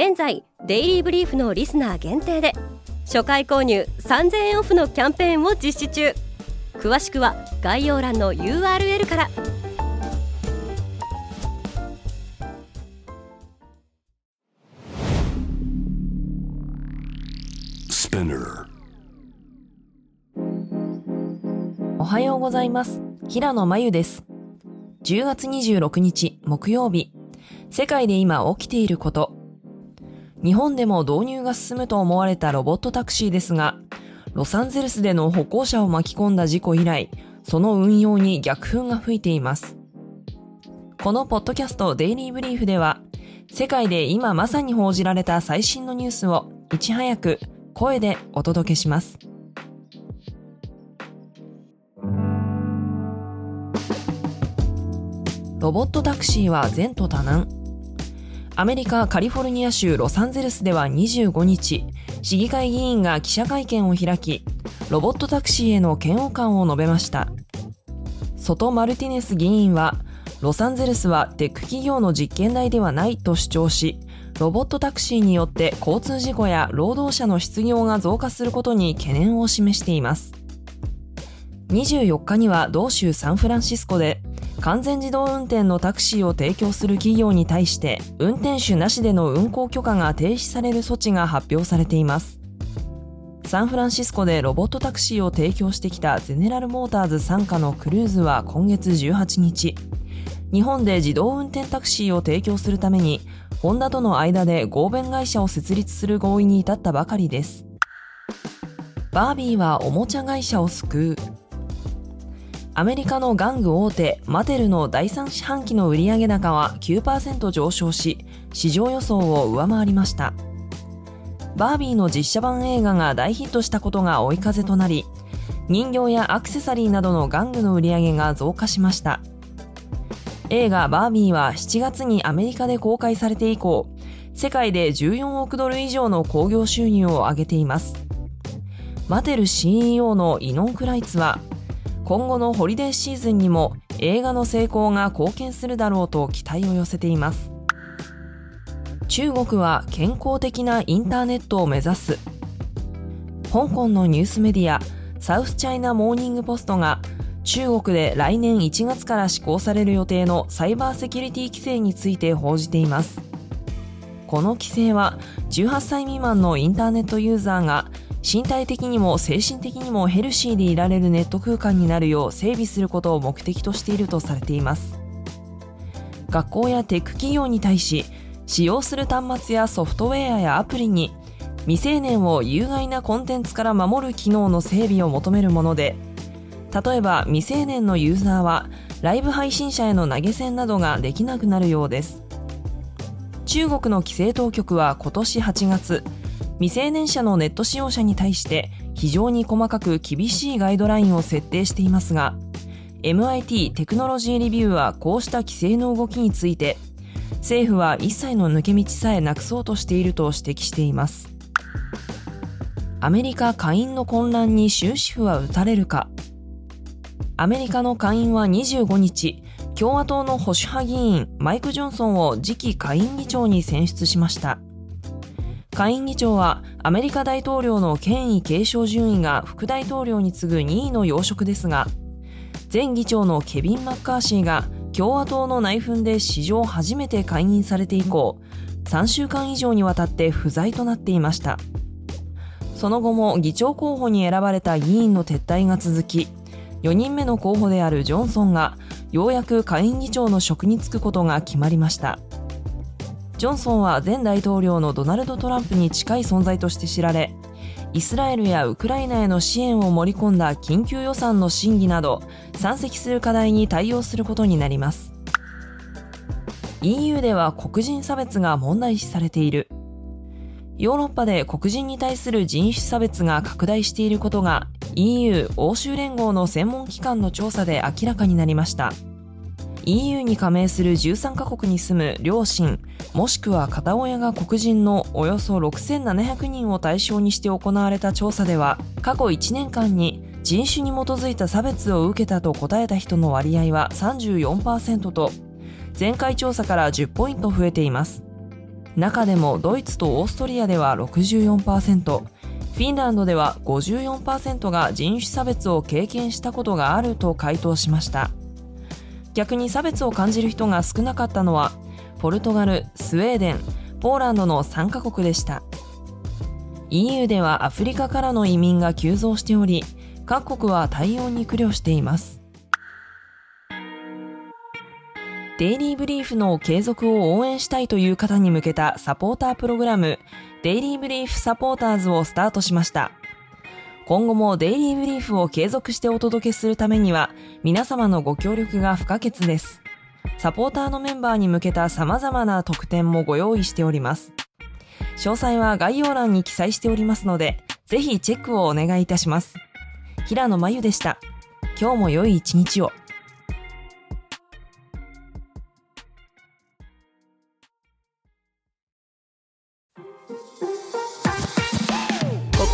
現在デイリーブリーフのリスナー限定で初回購入3000円オフのキャンペーンを実施中。詳しくは概要欄の URL から。おはようございます。平野真由です。10月26日木曜日。世界で今起きていること日本でも導入が進むと思われたロボットタクシーですが、ロサンゼルスでの歩行者を巻き込んだ事故以来、その運用に逆風が吹いています。このポッドキャストデイリーブリーフでは、世界で今まさに報じられた最新のニュースをいち早く声でお届けします。ロボットタクシーは前途多難。アメリカ・カリフォルニア州ロサンゼルスでは25日、市議会議員が記者会見を開き、ロボットタクシーへの嫌悪感を述べました。ソト・マルティネス議員は、ロサンゼルスはテック企業の実験台ではないと主張し、ロボットタクシーによって交通事故や労働者の失業が増加することに懸念を示しています。24日には同州サンフランシスコで完全自動運転のタクシーを提供する企業に対して運転手なしでの運行許可が停止される措置が発表されています。サンフランシスコでロボットタクシーを提供してきたゼネラルモーターズ傘下のクルーズは今月18日日本で自動運転タクシーを提供するためにホンダとの間で合弁会社を設立する合意に至ったばかりです。バービーはおもちゃ会社を救う。アメリカの玩具大手マテルの第3四半期の売上高は9%上昇し市場予想を上回りました。バービーの実写版映画が大ヒットしたことが追い風となり人形やアクセサリーなどの玩具の売り上げが増加しました。映画バービーは7月にアメリカで公開されて以降世界で14億ドル以上の興行収入を上げています。マテル CEO のイノン・クライツは今後のホリデーシーズンにも映画の成功が貢献するだろうと期待を寄せています。中国は健康的なインターネットを目指す。香港のニュースメディアサウスチャイナモーニングポストが中国で来年1月から施行される予定のサイバーセキュリティ規制について報じています。この規制は18歳未満のインターネットユーザーが身体的にも精神的にもヘルシーでいられるネット空間になるよう整備することを目的としているとされています。学校やテック企業に対し使用する端末やソフトウェアやアプリに未成年を有害なコンテンツから守る機能の整備を求めるもので例えば未成年のユーザーはライブ配信者への投げ銭などができなくなるようです。中国の規制当局は今年8月未成年者のネット使用者に対して非常に細かく厳しいガイドラインを設定していますが MIT テクノロジーレビューはこうした規制の動きについて政府は一切の抜け道さえなくそうとしていると指摘しています。アメリカ下院の混乱に終止符は打たれるか。アメリカの下院は25日共和党の保守派議員マイク・ジョンソンを次期下院議長に選出しました。下院議長はアメリカ大統領の権威継承順位が副大統領に次ぐ2位の要職ですが前議長のケビン・マッカーシーが共和党の内紛で史上初めて解任されて以降3週間以上にわたって不在となっていました。その後も議長候補に選ばれた議員の撤退が続き4人目の候補であるジョンソンがようやく下院議長の職に就くことが決まりました。ジョンソンは前大統領のドナルド・トランプに近い存在として知られイスラエルやウクライナへの支援を盛り込んだ緊急予算の審議など山積する課題に対応することになります。EU では黒人差別が問題視されている。ヨーロッパで黒人に対する人種差別が拡大していることが EU 欧州連合の専門機関の調査で明らかになりました。EU に加盟する13カ国に住む両親もしくは片親が黒人のおよそ6700人を対象にして行われた調査では過去1年間に人種に基づいた差別を受けたと答えた人の割合は34%と前回調査から10ポイント増えています。中でもドイツとオーストリアでは64%フィンランドでは54%が人種差別を経験したことがあると回答しました。逆に差別を感じる人が少なかったのはポルトガル、スウェーデン、ポーランドの3カ国でした EU ではアフリカからの移民が急増しており各国は対応に苦慮していますデイリーブリーフの継続を応援したいという方に向けたサポータープログラム、デイリーブリーフサポーターズをスタートしました。今後もデイリーブリーフを継続してお届けするためには、皆様のご協力が不可欠です。サポーターのメンバーに向けた様々な特典もご用意しております。詳細は概要欄に記載しておりますので、ぜひチェックをお願いいたします。平野真由でした。今日も良い一日を。